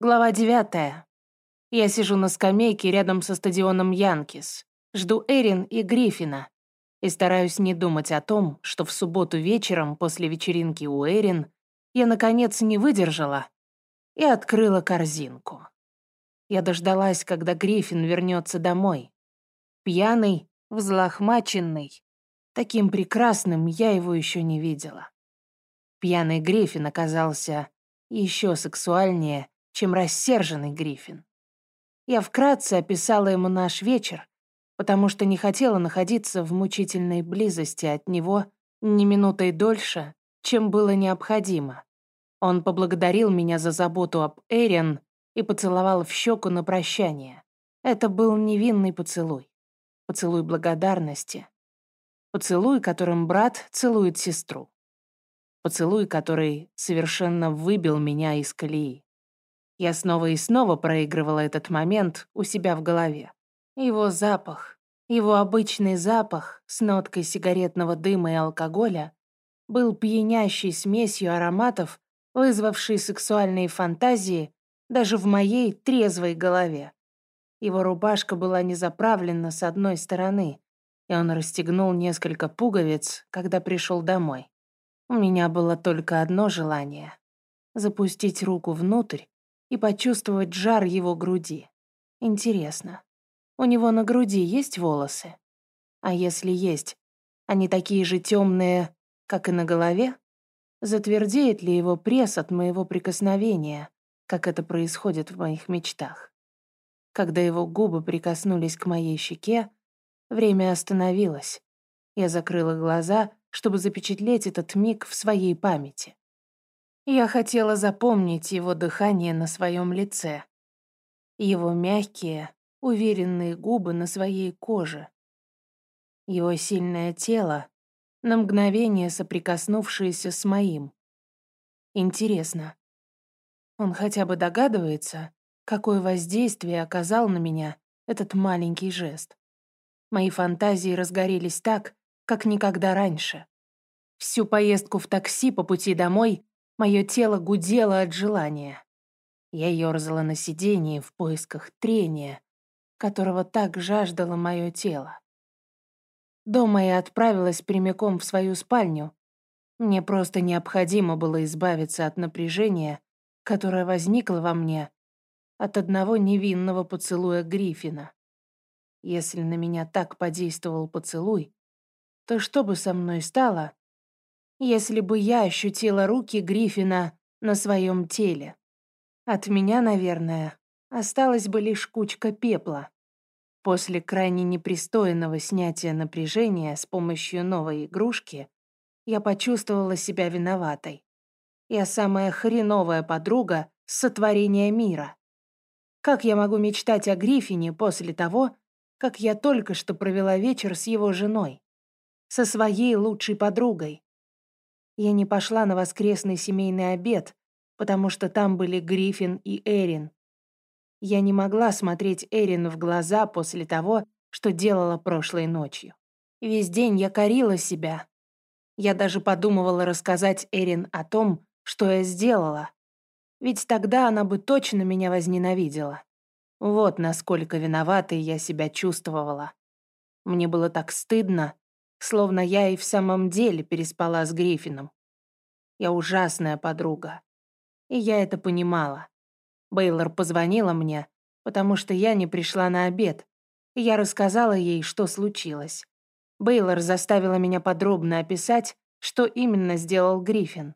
Глава девятая. Я сижу на скамейке рядом со стадионом Янкис. Жду Эрин и Гриффина. И стараюсь не думать о том, что в субботу вечером после вечеринки у Эрин я, наконец, не выдержала и открыла корзинку. Я дождалась, когда Гриффин вернется домой. Пьяный, взлохмаченный. Таким прекрасным я его еще не видела. Пьяный Гриффин оказался еще сексуальнее, чем рассерженный Гриффин. Я вкратце описала ему наш вечер, потому что не хотела находиться в мучительной близости от него ни минутой дольше, чем было необходимо. Он поблагодарил меня за заботу об Эриан и поцеловал в щеку на прощание. Это был невинный поцелуй. Поцелуй благодарности. Поцелуй, которым брат целует сестру. Поцелуй, который совершенно выбил меня из колеи. Я снова и снова проигрывала этот момент у себя в голове. Его запах, его обычный запах с ноткой сигаретного дыма и алкоголя был пьянящей смесью ароматов, вызвавшей сексуальные фантазии даже в моей трезвой голове. Его рубашка была не заправлена с одной стороны, и он расстегнул несколько пуговиц, когда пришел домой. У меня было только одно желание — запустить руку внутрь и почувствовать жар его груди. Интересно, у него на груди есть волосы? А если есть, они такие же темные, как и на голове? Затвердеет ли его пресс от моего прикосновения, как это происходит в моих мечтах? Когда его губы прикоснулись к моей щеке, время остановилось. Я закрыла глаза, чтобы запечатлеть этот миг в своей памяти. Я хотела запомнить его дыхание на своем лице, его мягкие, уверенные губы на своей коже, его сильное тело, на мгновение соприкоснувшееся с моим. Интересно, он хотя бы догадывается, какое воздействие оказал на меня этот маленький жест. Мои фантазии разгорелись так, как никогда раньше. Всю поездку в такси по пути домой Мое тело гудело от желания. Я ерзала на сиденье в поисках трения, которого так жаждало мое тело. Дома я отправилась прямиком в свою спальню. Мне просто необходимо было избавиться от напряжения, которое возникло во мне от одного невинного поцелуя Гриффина. Если на меня так подействовал поцелуй, то что бы со мной стало, если бы я ощутила руки Гриффина на своем теле. От меня, наверное, осталась бы лишь кучка пепла. После крайне непристойного снятия напряжения с помощью новой игрушки я почувствовала себя виноватой. Я самая хреновая подруга сотворения мира. Как я могу мечтать о Гриффине после того, как я только что провела вечер с его женой? Со своей лучшей подругой, я не пошла на воскресный семейный обед, потому что там были Гриффин и Эрин. Я не могла смотреть Эрин в глаза после того, что делала прошлой ночью. Весь день я корила себя. Я даже подумывала рассказать Эрин о том, что я сделала. Ведь тогда она бы точно меня возненавидела. Вот насколько виноватой я себя чувствовала. Мне было так стыдно, Словно я и в самом деле переспала с Гриффином. Я ужасная подруга. И я это понимала. Бейлор позвонила мне, потому что я не пришла на обед, и я рассказала ей, что случилось. Бейлор заставила меня подробно описать, что именно сделал Гриффин.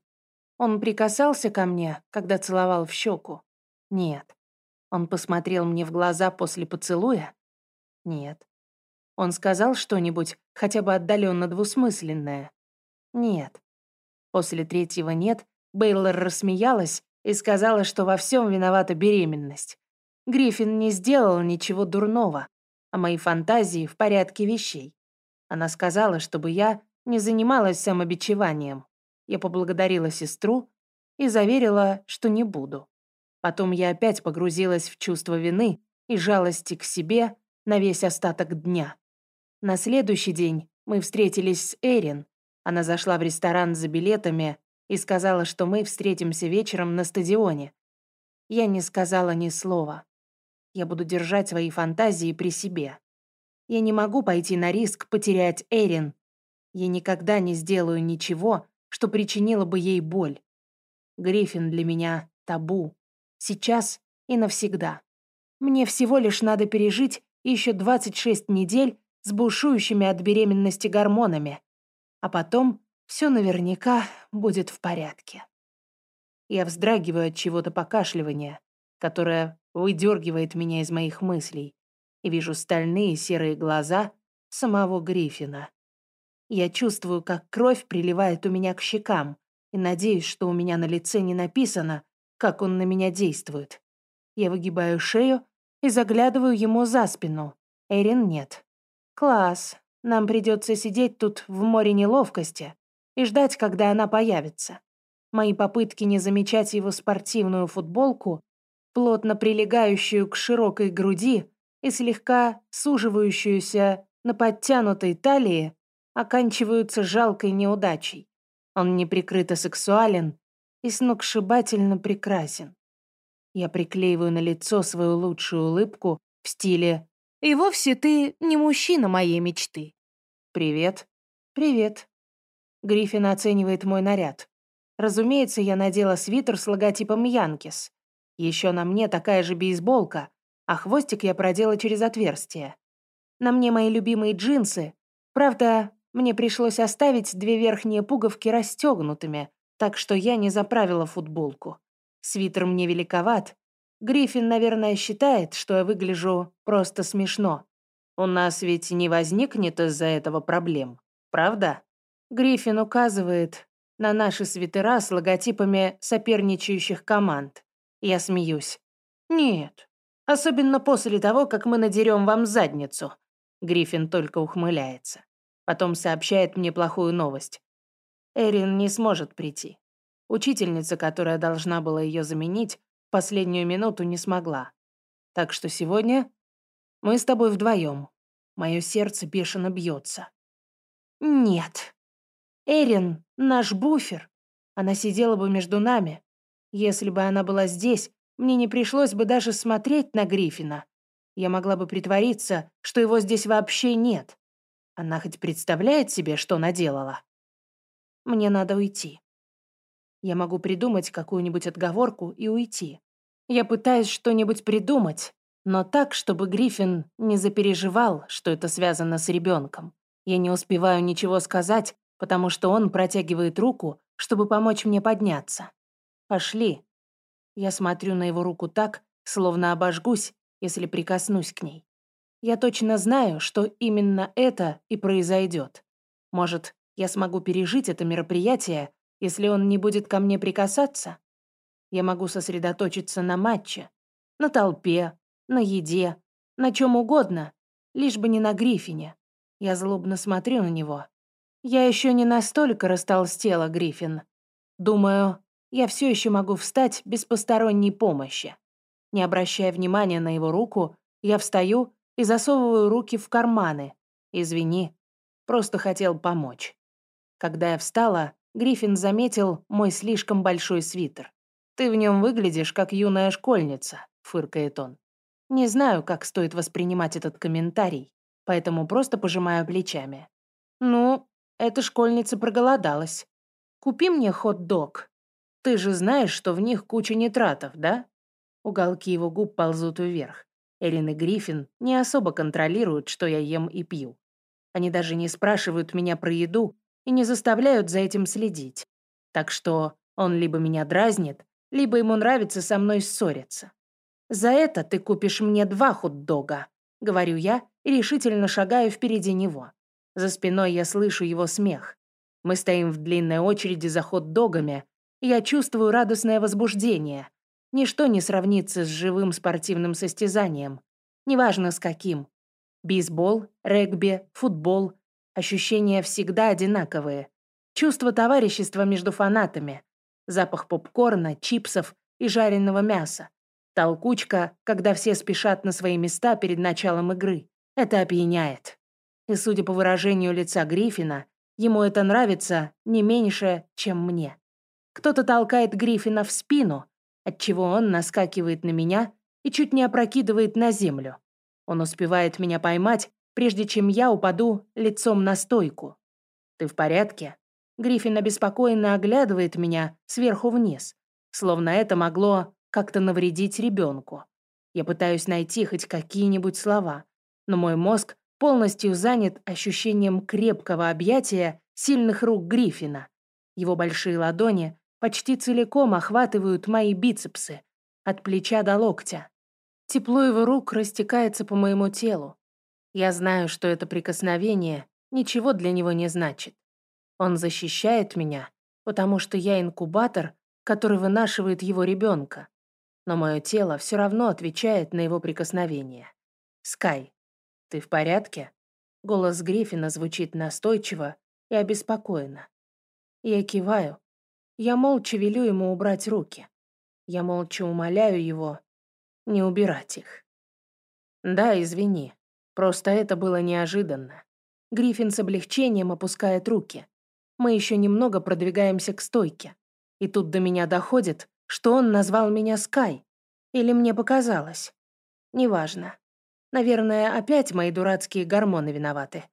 Он прикасался ко мне, когда целовал в щеку? Нет. Он посмотрел мне в глаза после поцелуя? Нет. Он сказал что-нибудь, хотя бы отдаленно двусмысленное? Нет. После третьего «нет» Бейлор рассмеялась и сказала, что во всем виновата беременность. Гриффин не сделал ничего дурного, а мои фантазии в порядке вещей. Она сказала, чтобы я не занималась самобичеванием. Я поблагодарила сестру и заверила, что не буду. Потом я опять погрузилась в чувство вины и жалости к себе на весь остаток дня. На следующий день мы встретились с Эрин. Она зашла в ресторан за билетами и сказала, что мы встретимся вечером на стадионе. Я не сказала ни слова. Я буду держать свои фантазии при себе. Я не могу пойти на риск потерять Эрин. Я никогда не сделаю ничего, что причинило бы ей боль. Гриффин для меня табу. Сейчас и навсегда. Мне всего лишь надо пережить еще 26 недель с бушующими от беременности гормонами. А потом все наверняка будет в порядке. Я вздрагиваю от чего-то покашливания, которое выдергивает меня из моих мыслей, и вижу стальные серые глаза самого Гриффина. Я чувствую, как кровь приливает у меня к щекам, и надеюсь, что у меня на лице не написано, как он на меня действует. Я выгибаю шею и заглядываю ему за спину. Эрин нет. Класс. Нам придется сидеть тут в море неловкости и ждать, когда она появится. Мои попытки не замечать его спортивную футболку, плотно прилегающую к широкой груди и слегка суживающуюся на подтянутой талии, оканчиваются жалкой неудачей. Он неприкрыто сексуален и сногсшибательно прекрасен. Я приклеиваю на лицо свою лучшую улыбку в стиле «И вовсе ты не мужчина моей мечты». «Привет». «Привет». Гриффин оценивает мой наряд. Разумеется, я надела свитер с логотипом Янкис. Еще на мне такая же бейсболка, а хвостик я продела через отверстие. На мне мои любимые джинсы. Правда, мне пришлось оставить две верхние пуговки расстегнутыми, так что я не заправила футболку. Свитер мне великоват. Гриффин, наверное, считает, что я выгляжу просто смешно. У нас ведь не возникнет из-за этого проблем, правда? Гриффин указывает на наши свитера с логотипами соперничающих команд. Я смеюсь. Нет, особенно после того, как мы надерем вам задницу. Гриффин только ухмыляется. Потом сообщает мне плохую новость. Эрин не сможет прийти. Учительница, которая должна была ее заменить, последнюю минуту не смогла. Так что сегодня мы с тобой вдвоем. Мое сердце бешено бьется. Нет. Эрин — наш буфер. Она сидела бы между нами. Если бы она была здесь, мне не пришлось бы даже смотреть на Гриффина. Я могла бы притвориться, что его здесь вообще нет. Она хоть представляет себе, что наделала? Мне надо уйти. Я могу придумать какую-нибудь отговорку и уйти. Я пытаюсь что-нибудь придумать, но так, чтобы Гриффин не запереживал, что это связано с ребенком. Я не успеваю ничего сказать, потому что он протягивает руку, чтобы помочь мне подняться. «Пошли». Я смотрю на его руку так, словно обожгусь, если прикоснусь к ней. Я точно знаю, что именно это и произойдет. Может, я смогу пережить это мероприятие, если он не будет ко мне прикасаться? Я могу сосредоточиться на матче, на толпе, на еде, на чем угодно, лишь бы не на Гриффине. Я злобно смотрю на него. Я еще не настолько растолстела, Гриффин. Думаю, я все еще могу встать без посторонней помощи. Не обращая внимания на его руку, я встаю и засовываю руки в карманы. Извини, просто хотел помочь. Когда я встала, Гриффин заметил мой слишком большой свитер. «Ты в нем выглядишь, как юная школьница», — фыркает он. Не знаю, как стоит воспринимать этот комментарий, поэтому просто пожимаю плечами. «Ну, эта школьница проголодалась. Купи мне хот-дог. Ты же знаешь, что в них куча нитратов, да?» Уголки его губ ползут вверх. Эрин и Гриффин не особо контролируют, что я ем и пью. Они даже не спрашивают меня про еду и не заставляют за этим следить. Так что он либо меня дразнит, либо ему нравится со мной ссориться. «За это ты купишь мне два хот-дога», — говорю я и решительно шагаю впереди него. За спиной я слышу его смех. Мы стоим в длинной очереди за хот-догами, и я чувствую радостное возбуждение, Ничто не сравнится с живым спортивным состязанием. Неважно с каким. Бейсбол, регби, футбол. Ощущения всегда одинаковые. Чувство товарищества между фанатами. Запах попкорна, чипсов и жареного мяса. Толкучка, когда все спешат на свои места перед началом игры. Это опьяняет. И судя по выражению лица Гриффина, ему это нравится не меньше, чем мне. Кто-то толкает Гриффина в спину, отчего он наскакивает на меня и чуть не опрокидывает на землю. Он успевает меня поймать, прежде чем я упаду лицом на стойку. «Ты в порядке?» Гриффин обеспокоенно оглядывает меня сверху вниз, словно это могло как-то навредить ребенку. Я пытаюсь найти хоть какие-нибудь слова, но мой мозг полностью занят ощущением крепкого объятия сильных рук Гриффина. Его большие ладони почти целиком охватывают мои бицепсы, от плеча до локтя. Тепло его рук растекается по моему телу. Я знаю, что это прикосновение ничего для него не значит. Он защищает меня, потому что я инкубатор, который вынашивает его ребенка. Но мое тело все равно отвечает на его прикосновение. Скай, ты в порядке? Голос Гриффина звучит настойчиво и обеспокоенно. Я киваю. Я молча велю ему убрать руки. Я молча умоляю его не убирать их. Да, извини. Просто это было неожиданно. Гриффин с облегчением опускает руки. Мы еще немного продвигаемся к стойке. И тут до меня доходит, что он назвал меня Скай. Или мне показалось. Неважно. Наверное, опять мои дурацкие гормоны виноваты.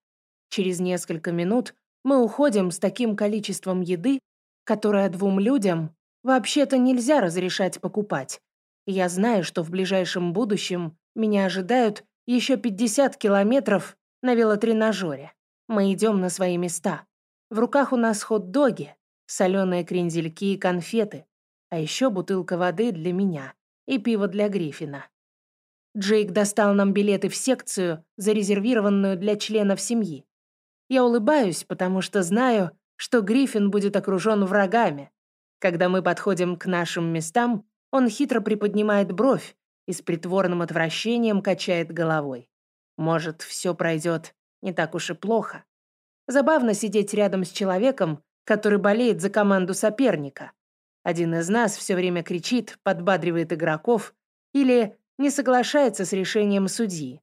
Через несколько минут мы уходим с таким количеством еды, которое двум людям вообще-то нельзя разрешать покупать. Я знаю, что в ближайшем будущем меня ожидают еще 50 километров на велотренажере. Мы идем на свои места. В руках у нас хот-доги, соленые крензельки и конфеты, а еще бутылка воды для меня и пиво для Гриффина. Джейк достал нам билеты в секцию, зарезервированную для членов семьи. Я улыбаюсь, потому что знаю, что Гриффин будет окружен врагами. Когда мы подходим к нашим местам, он хитро приподнимает бровь и с притворным отвращением качает головой. Может, все пройдет не так уж и плохо. Забавно сидеть рядом с человеком, который болеет за команду соперника. Один из нас все время кричит, подбадривает игроков или не соглашается с решением судьи.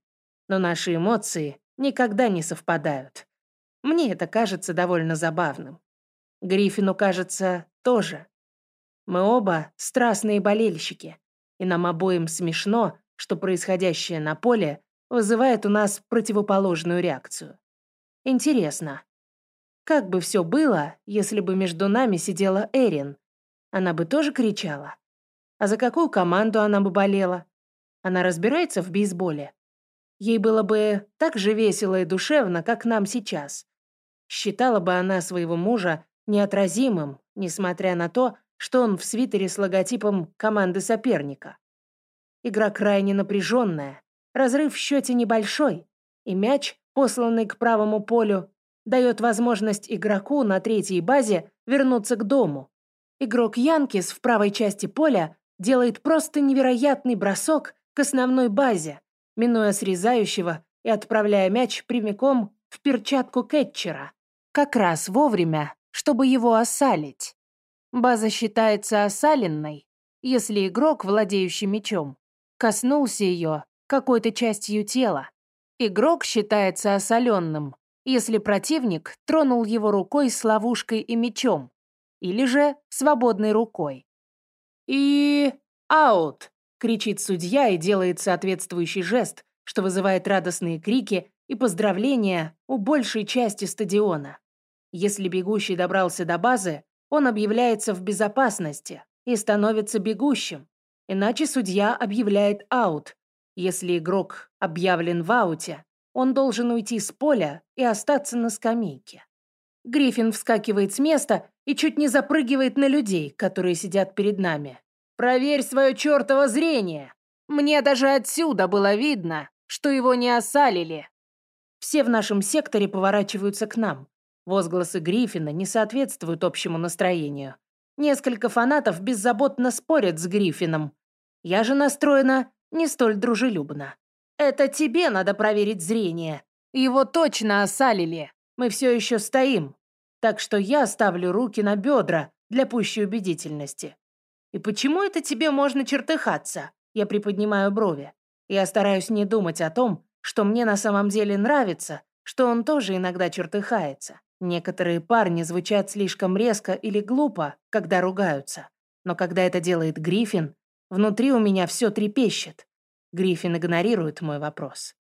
Но наши эмоции никогда не совпадают. Мне это кажется довольно забавным. Гриффину кажется тоже. Мы оба страстные болельщики, и нам обоим смешно, что происходящее на поле вызывает у нас противоположную реакцию. Интересно, как бы все было, если бы между нами сидела Эрин? Она бы тоже кричала? А за какую команду она бы болела? Она разбирается в бейсболе? Ей было бы так же весело и душевно, как нам сейчас. Считала бы она своего мужа неотразимым, несмотря на то, что он в свитере с логотипом команды соперника. Игра крайне напряженная, разрыв в счете небольшой, и мяч, посланный к правому полю, дает возможность игроку на третьей базе вернуться к дому. Игрок Янкис в правой части поля делает просто невероятный бросок к основной базе, минуя срезающего и отправляя мяч прямиком в перчатку кетчера. Как раз вовремя, чтобы его осалить. База считается осаленной, если игрок, владеющий мячом, коснулся ее какой-то частью тела. Игрок считается осаленным, если противник тронул его рукой с ловушкой и мечом, или же свободной рукой. «И... аут!» — кричит судья и делает соответствующий жест, что вызывает радостные крики и поздравления у большей части стадиона. Если бегущий добрался до базы, он объявляется в безопасности и становится бегущим, иначе судья объявляет аут. Если игрок объявлен в ауте, он должен уйти с поля и остаться на скамейке. Гриффин вскакивает с места и чуть не запрыгивает на людей, которые сидят перед нами. «Проверь свое чертово зрение!» Мне даже отсюда было видно, что его не осалили. Все в нашем секторе поворачиваются к нам. Возгласы Гриффина не соответствуют общему настроению. Несколько фанатов беззаботно спорят с Гриффином. Я же настроена не столь дружелюбно. Это тебе надо проверить зрение. Его точно осалили. Мы все еще стоим. Так что я ставлю руки на бедра для пущей убедительности. И почему это тебе можно чертыхаться? Я приподнимаю брови. Я стараюсь не думать о том, что мне на самом деле нравится, что он тоже иногда чертыхается. Некоторые парни звучат слишком резко или глупо, когда ругаются. Но когда это делает Гриффин, внутри у меня все трепещет. Гриффин игнорирует мой вопрос.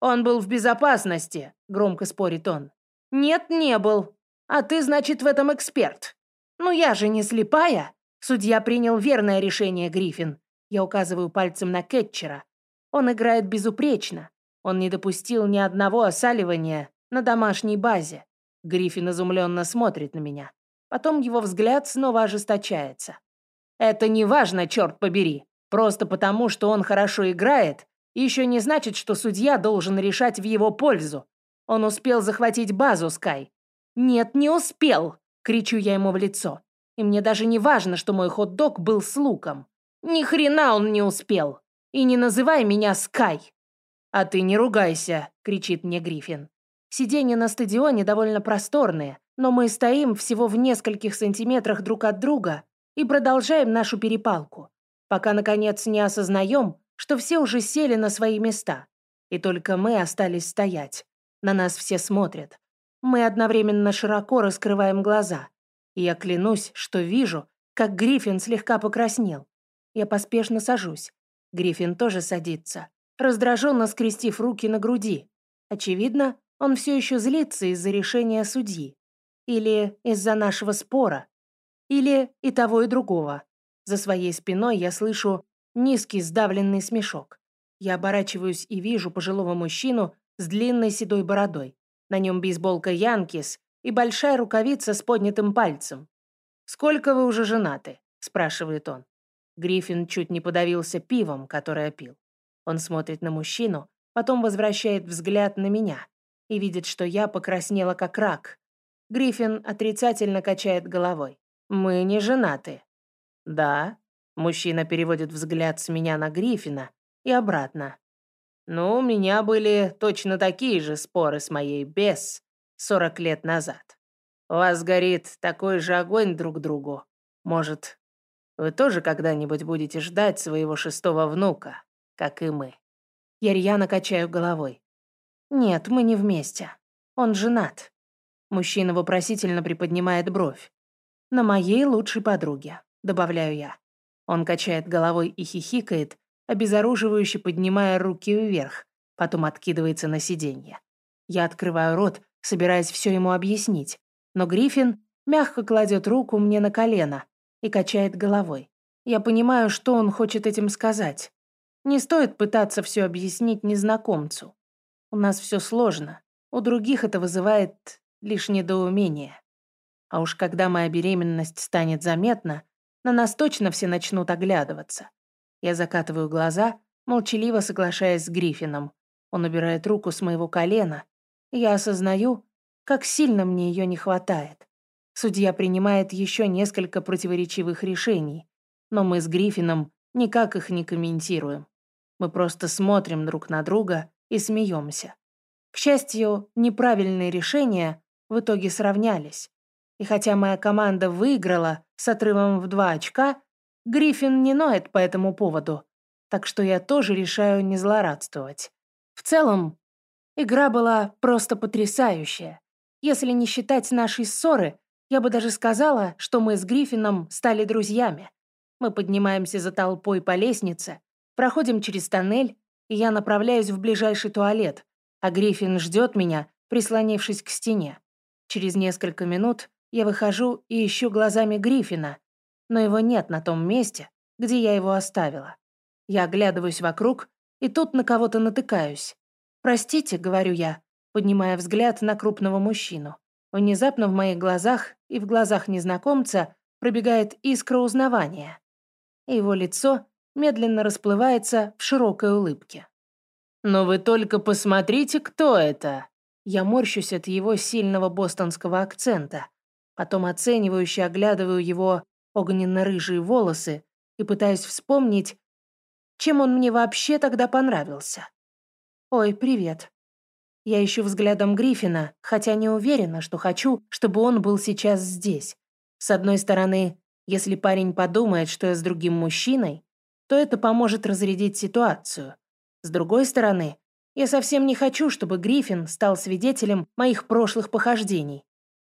«Он был в безопасности», — громко спорит он. «Нет, не был. А ты, значит, в этом эксперт. Ну я же не слепая». Судья принял верное решение, Гриффин. Я указываю пальцем на Кетчера. Он играет безупречно. Он не допустил ни одного осаливания на домашней базе. Гриффин изумленно смотрит на меня. Потом его взгляд снова ожесточается. «Это не важно, черт побери. Просто потому, что он хорошо играет, еще не значит, что судья должен решать в его пользу. Он успел захватить базу, Скай. «Нет, не успел!» — кричу я ему в лицо. И мне даже не важно, что мой хот-дог был с луком. Ни хрена он не успел. И не называй меня Скай. А ты не ругайся, кричит мне Гриффин. Сиденья на стадионе довольно просторные, но мы стоим всего в нескольких сантиметрах друг от друга и продолжаем нашу перепалку, пока, наконец, не осознаем, что все уже сели на свои места, и только мы остались стоять. На нас все смотрят. Мы одновременно широко раскрываем глаза. И я клянусь, что вижу, как Гриффин слегка покраснел. Я поспешно сажусь. Гриффин тоже садится, раздраженно скрестив руки на груди. Очевидно, он все еще злится из-за решения судьи. Или из-за нашего спора. Или и того, и другого. За своей спиной я слышу низкий сдавленный смешок. Я оборачиваюсь и вижу пожилого мужчину с длинной седой бородой. На нем бейсболка Янкис и большая рукавица с поднятым пальцем. «Сколько вы уже женаты?» – спрашивает он. Гриффин чуть не подавился пивом, которое пил. Он смотрит на мужчину, потом возвращает взгляд на меня и видит, что я покраснела как рак. Гриффин отрицательно качает головой. «Мы не женаты». «Да?» Мужчина переводит взгляд с меня на Гриффина и обратно. «Ну, у меня были точно такие же споры с моей Бесс 40 лет назад. У вас горит такой же огонь друг другу. Может, вы тоже когда-нибудь будете ждать своего шестого внука, как и мы?» Я рьяно качаю головой. «Нет, мы не вместе. Он женат». Мужчина вопросительно приподнимает бровь. «На моей лучшей подруге», — добавляю я. Он качает головой и хихикает, обезоруживающе поднимая руки вверх, потом откидывается на сиденье. Я открываю рот, собираясь все ему объяснить, но Гриффин мягко кладет руку мне на колено и качает головой. Я понимаю, что он хочет этим сказать. Не стоит пытаться все объяснить незнакомцу. У нас все сложно, у других это вызывает лишь недоумение. А уж когда моя беременность станет заметна, на нас точно все начнут оглядываться. Я закатываю глаза, молчаливо соглашаясь с Гриффином. Он убирает руку с моего колена. И я осознаю, как сильно мне ее не хватает. Судья принимает еще несколько противоречивых решений, но мы с Гриффином никак их не комментируем. Мы просто смотрим друг на друга и смеемся. К счастью, неправильные решения в итоге сравнялись. И хотя моя команда выиграла с отрывом в два очка, Гриффин не ноет по этому поводу, так что я тоже решаю не злорадствовать. В целом, игра была просто потрясающая. Если не считать нашей ссоры, я бы даже сказала, что мы с Гриффином стали друзьями. Мы поднимаемся за толпой по лестнице, проходим через тоннель, я направляюсь в ближайший туалет, а Гриффин ждет меня, прислонившись к стене. Через несколько минут я выхожу и ищу глазами Гриффина, но его нет на том месте, где я его оставила. Я оглядываюсь вокруг, и тут на кого-то натыкаюсь. «Простите», — говорю я, поднимая взгляд на крупного мужчину. Внезапно в моих глазах и в глазах незнакомца пробегает искра узнавания. Его лицо медленно расплывается в широкой улыбке. «Но вы только посмотрите, кто это!» Я морщусь от его сильного бостонского акцента. Потом оценивающе оглядываю его огненно-рыжие волосы и пытаюсь вспомнить, чем он мне вообще тогда понравился. «Ой, привет». Я ищу взглядом Гриффина, хотя не уверена, что хочу, чтобы он был сейчас здесь. С одной стороны, если парень подумает, что я с другим мужчиной, то это поможет разрядить ситуацию. С другой стороны, я совсем не хочу, чтобы Гриффин стал свидетелем моих прошлых похождений.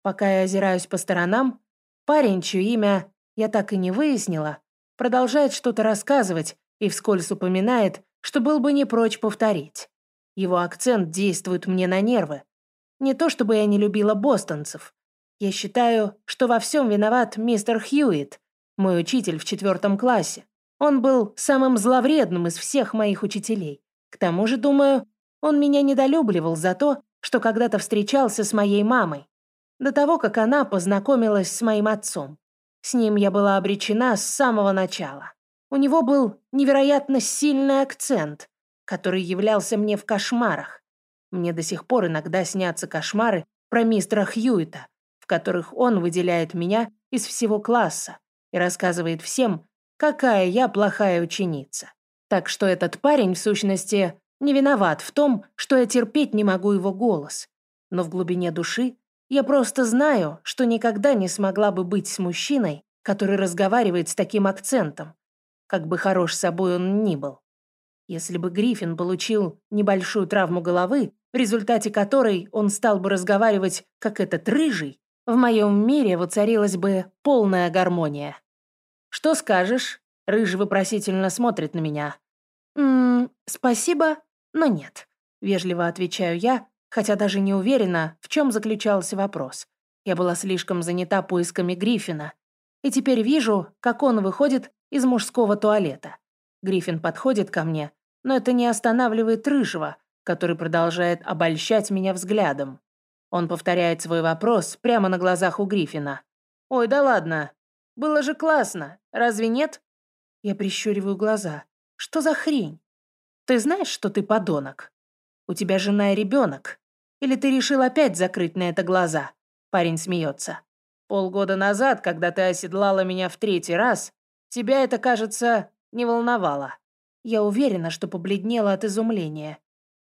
Пока я озираюсь по сторонам, парень, чье имя я так и не выяснила, продолжает что-то рассказывать и вскользь упоминает, что был бы не прочь повторить. Его акцент действует мне на нервы. Не то чтобы я не любила бостонцев. Я считаю, что во всем виноват мистер Хьюитт, мой учитель в четвертом классе. Он был самым зловредным из всех моих учителей. К тому же, думаю, он меня недолюбливал за то, что когда-то встречался с моей мамой. До того, как она познакомилась с моим отцом. С ним я была обречена с самого начала. У него был невероятно сильный акцент, который являлся мне в кошмарах. Мне до сих пор иногда снятся кошмары про мистера Хьюита, в которых он выделяет меня из всего класса и рассказывает всем, какая я плохая ученица. Так что этот парень, в сущности, не виноват в том, что я терпеть не могу его голос. Но в глубине души я просто знаю, что никогда не смогла бы быть с мужчиной, который разговаривает с таким акцентом, как бы хорош собой он ни был. Если бы Гриффин получил небольшую травму головы, в результате которой он стал бы разговаривать, как этот рыжий, в моем мире воцарилась бы полная гармония. «Что скажешь?» Рыжий вопросительно смотрит на меня. «Ммм, спасибо, но нет», — вежливо отвечаю я, хотя даже не уверена, в чем заключался вопрос. Я была слишком занята поисками Гриффина, и теперь вижу, как он выходит из мужского туалета. Гриффин подходит ко мне, но это не останавливает Рыжего, который продолжает обольщать меня взглядом. Он повторяет свой вопрос прямо на глазах у Гриффина. «Ой, да ладно. Было же классно. Разве нет?» Я прищуриваю глаза. «Что за хрень? Ты знаешь, что ты подонок? У тебя жена и ребенок. Или ты решил опять закрыть на это глаза?» Парень смеется. «Полгода назад, когда ты оседлала меня в третий раз, тебя это, кажется, не волновало. Я уверена, что побледнела от изумления.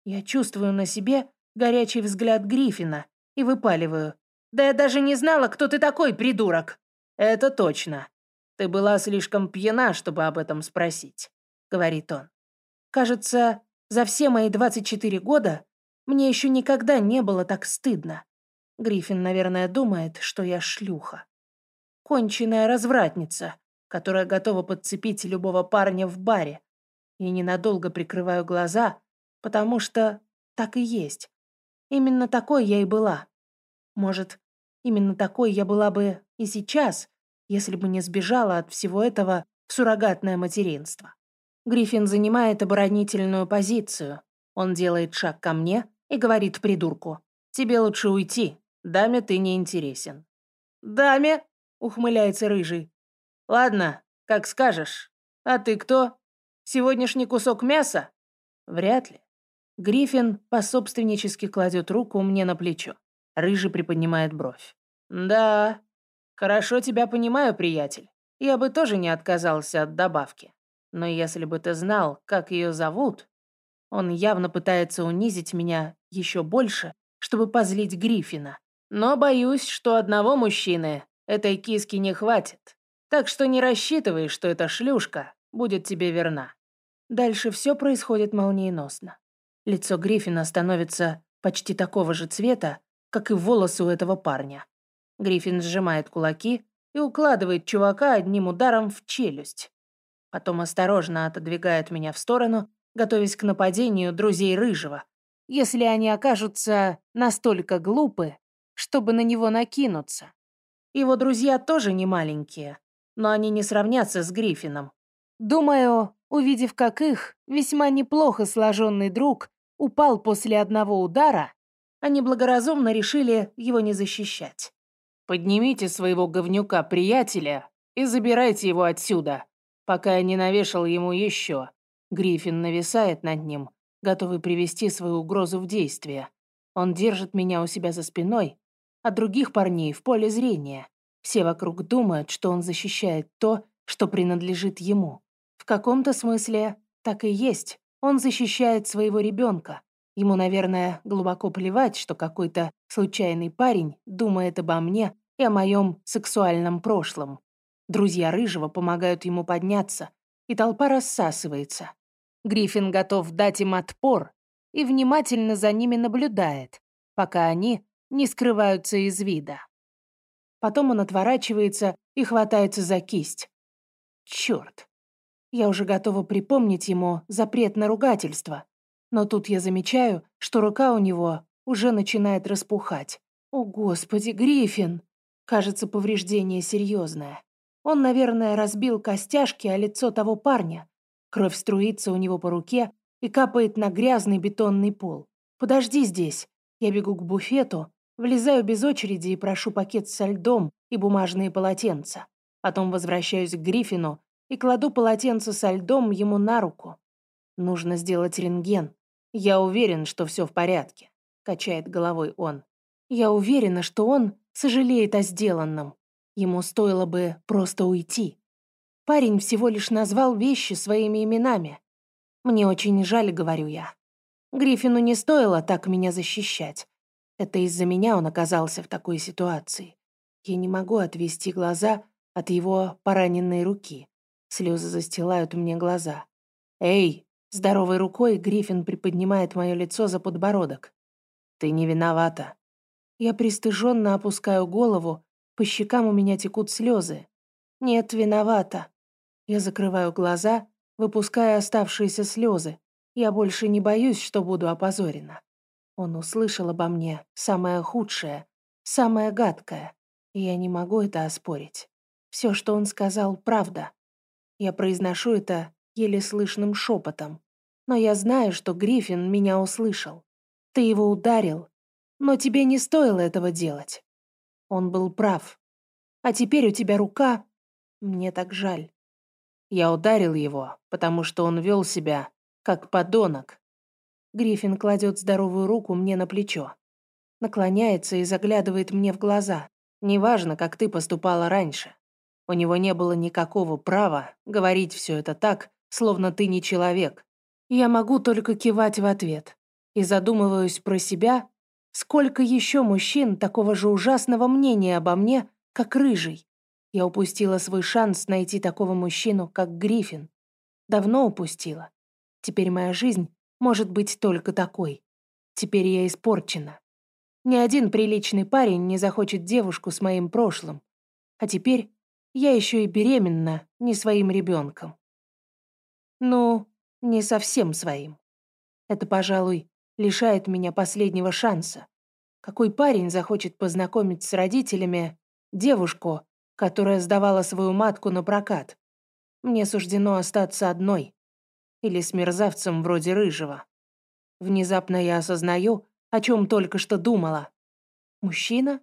Я чувствую на себе горячий взгляд Гриффина и выпаливаю. «Да я даже не знала, кто ты такой, придурок!» «Это точно. Ты была слишком пьяна, чтобы об этом спросить», — говорит он. «Кажется, за все мои 24 года мне еще никогда не было так стыдно. Гриффин, наверное, думает, что я шлюха. Конченная развратница, которая готова подцепить любого парня в баре. И ненадолго прикрываю глаза, потому что так и есть. Именно такой я и была. Может, именно такой я была бы и сейчас, если бы не сбежала от всего этого в суррогатное материнство. Гриффин занимает оборонительную позицию. Он делает шаг ко мне, и говорит придурку. «Тебе лучше уйти. Даме ты не интересен». «Даме?» — ухмыляется рыжий. «Ладно, как скажешь. А ты кто? Сегодняшний кусок мяса?» «Вряд ли». Гриффин пособственнически кладет руку мне на плечо. Рыжий приподнимает бровь. «Да, хорошо тебя понимаю, приятель. Я бы тоже не отказался от добавки. Но если бы ты знал, как ее зовут, он явно пытается унизить меня еще больше, чтобы позлить Гриффина. Но боюсь, что одного мужчины этой киски не хватит. Так что не рассчитывай, что эта шлюшка будет тебе верна. Дальше все происходит молниеносно. Лицо Гриффина становится почти такого же цвета, как и волосы у этого парня. Гриффин сжимает кулаки и укладывает чувака одним ударом в челюсть. Потом осторожно отодвигает меня в сторону готовясь к нападению друзей Рыжего, если они окажутся настолько глупы, чтобы на него накинуться. Его друзья тоже не маленькие, но они не сравнятся с Гриффином. Думаю, увидев, как их весьма неплохо сложенный друг упал после одного удара, они благоразумно решили его не защищать. «Поднимите своего говнюка, приятеля, и забирайте его отсюда, пока я не навешал ему еще», Гриффин нависает над ним, готовый привести свою угрозу в действие. Он держит меня у себя за спиной, а других парней в поле зрения. Все вокруг думают, что он защищает то, что принадлежит ему. В каком-то смысле так и есть. Он защищает своего ребенка. Ему, наверное, глубоко плевать, что какой-то случайный парень думает обо мне и о моем сексуальном прошлом. Друзья Рыжего помогают ему подняться, и толпа рассасывается. Гриффин готов дать им отпор и внимательно за ними наблюдает, пока они не скрываются из вида. Потом он отворачивается и хватается за кисть. Черт. Я уже готова припомнить ему запрет на ругательство, но тут я замечаю, что рука у него уже начинает распухать. О, Господи, Гриффин! Кажется, повреждение серьезное. Он, наверное, разбил костяшки о лицо того парня. Кровь струится у него по руке и капает на грязный бетонный пол. «Подожди здесь». Я бегу к буфету, влезаю без очереди и прошу пакет со льдом и бумажные полотенца. Потом возвращаюсь к Гриффину и кладу полотенце со льдом ему на руку. Нужно сделать рентген. Я уверен, что все в порядке, качает головой он. Я уверена, что он сожалеет о сделанном. Ему стоило бы просто уйти. Парень всего лишь назвал вещи своими именами. Мне очень жаль, говорю я. Гриффину не стоило так меня защищать. Это из-за меня он оказался в такой ситуации. Я не могу отвести глаза от его пораненной руки. Слезы застилают мне глаза. «Эй!» Здоровой рукой Гриффин приподнимает мое лицо за подбородок. «Ты не виновата». Я пристыженно опускаю голову, по щекам у меня текут слезы. «Нет, виновата». Я закрываю глаза, выпуская оставшиеся слезы. Я больше не боюсь, что буду опозорена. Он услышал обо мне самое худшее, самое гадкое, и я не могу это оспорить. Все, что он сказал, правда. Я произношу это еле слышным шепотом. Но я знаю, что Гриффин меня услышал. Ты его ударил, но тебе не стоило этого делать. Он был прав. А теперь у тебя рука. Мне так жаль. Я ударил его, потому что он вел себя как подонок. Гриффин кладет здоровую руку мне на плечо. Наклоняется и заглядывает мне в глаза. Неважно, как ты поступала раньше. У него не было никакого права говорить все это так, словно ты не человек. Я могу только кивать в ответ. И задумываюсь про себя, сколько еще мужчин такого же ужасного мнения обо мне, как Рыжий. Я упустила свой шанс найти такого мужчину, как Гриффин. Давно упустила. Теперь моя жизнь может быть только такой. Теперь я испорчена. Ни один приличный парень не захочет девушку с моим прошлым. А теперь я еще и беременна не своим ребенком. Ну, не совсем своим. Это, пожалуй, лишает меня последнего шанса. Какой парень захочет познакомить с родителями девушку, которая сдавала свою матку на прокат? Мне суждено остаться одной. Или с мерзавцем вроде Рыжего. Внезапно я осознаю, о чем только что думала. Мужчина?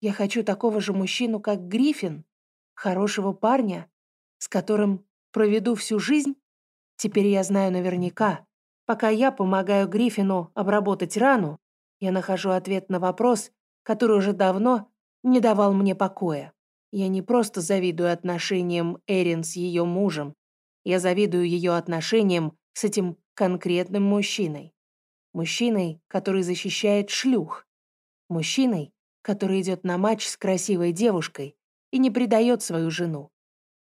Я хочу такого же мужчину, как Гриффин, хорошего парня, с которым проведу всю жизнь? Теперь я знаю наверняка. Пока я помогаю Гриффину обработать рану, я нахожу ответ на вопрос, который уже давно не давал мне покоя. Я не просто завидую отношениям Эрин с ее мужем. Я завидую ее отношениям с этим конкретным мужчиной. Мужчиной, который защищает шлюх. Мужчиной, который идет на матч с красивой девушкой и не предает свою жену.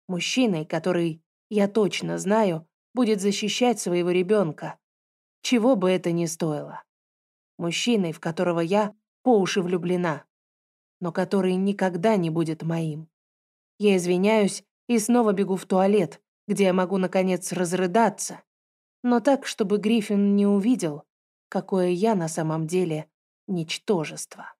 Мужчиной, который, я точно знаю, будет защищать своего ребенка, чего бы это ни стоило. Мужчиной, в которого я по уши влюблена, но который никогда не будет моим. Я извиняюсь и снова бегу в туалет, где я могу, наконец, разрыдаться, но так, чтобы Гриффин не увидел, какое я на самом деле ничтожество.